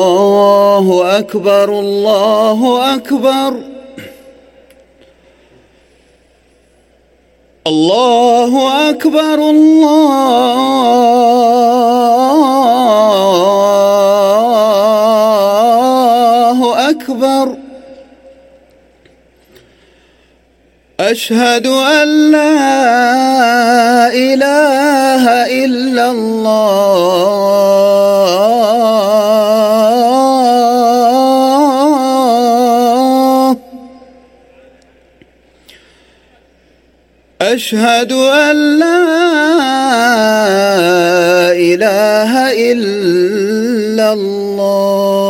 الله أكبر الله أكبر الله أكبر الله أكبر أشهد أن لا إله إلا الله. أشهد أن لا إله إلا الله.